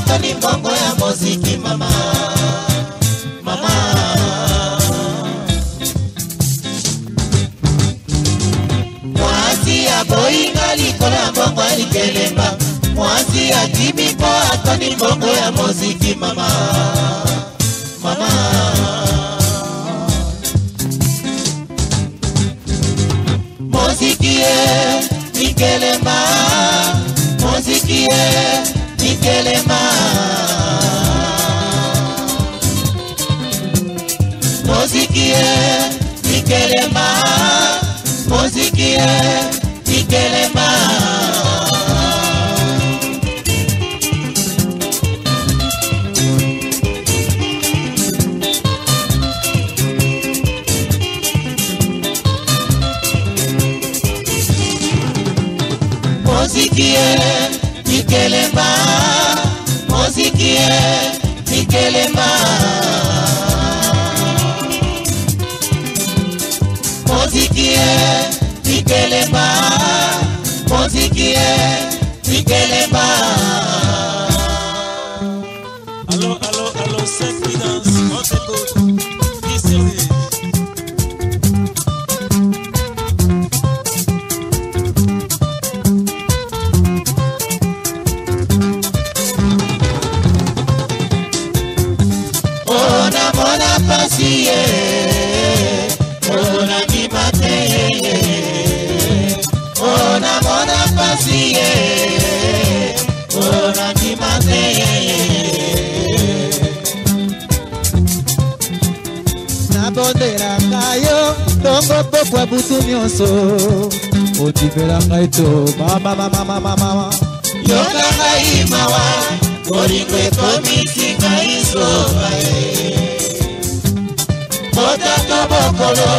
natoni mbongo ya moziki mama mama mwasi ya boyinga likolo ya mbongo ya likelemba mwasi atimi mpo atoni mbongo ya moziki mama mama moziki ye likelemba moziki ye telema mozikie nikelema mozikie nikelema Mikelema. Mo ti kí e, ẹ Mikelema. Mo ti kí e, ẹ Mikelema. Alo alo alo send me dance, one second. mpasi ye onandima te onamona mpasi ye onandima te nabondelaka yo ntongo pokwa butu nyonso odimela ngai to mamamamamamama yoka ngai mawa kolingo ekomisinga isoba ye kotaka bokolo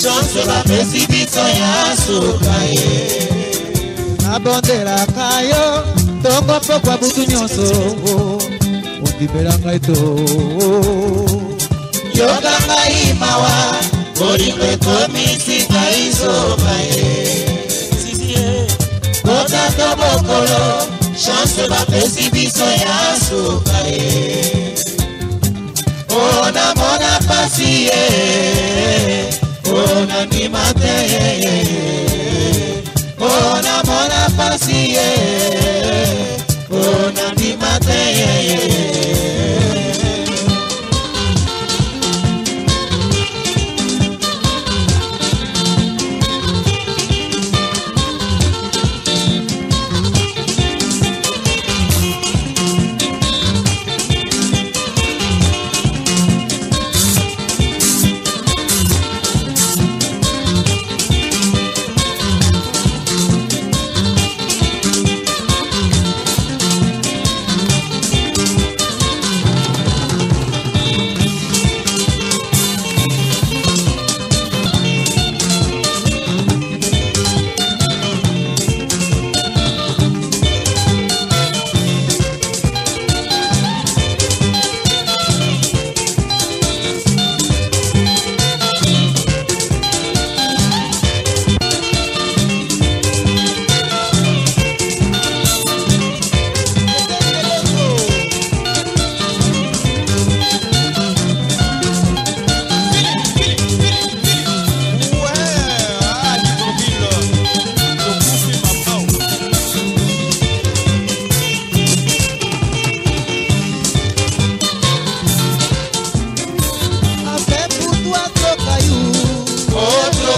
chanse bapesi biso ya suka ye nabondelaka yo ntongo pokwa butu nyonso ondimela ngai to yoka ngai mawa bolingo ekomisi ngai soka ye kotaka bokolo chanse bapesi biso ya suka ye mona mona pasie, ona ni mate.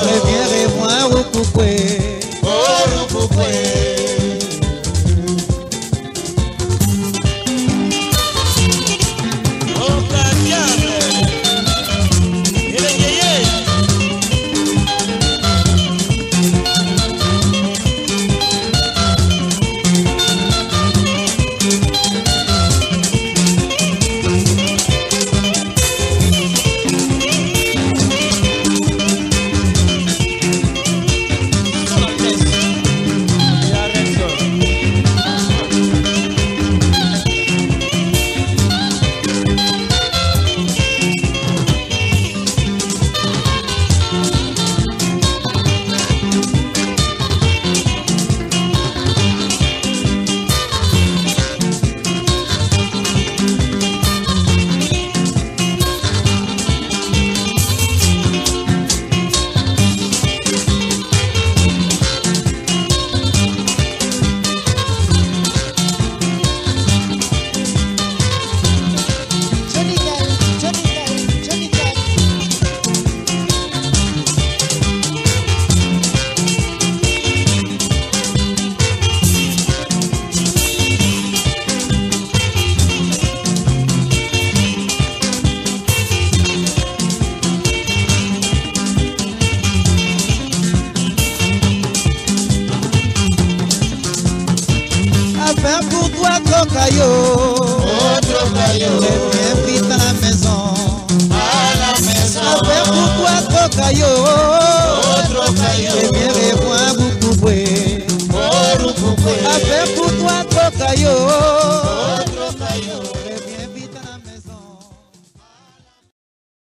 Amen.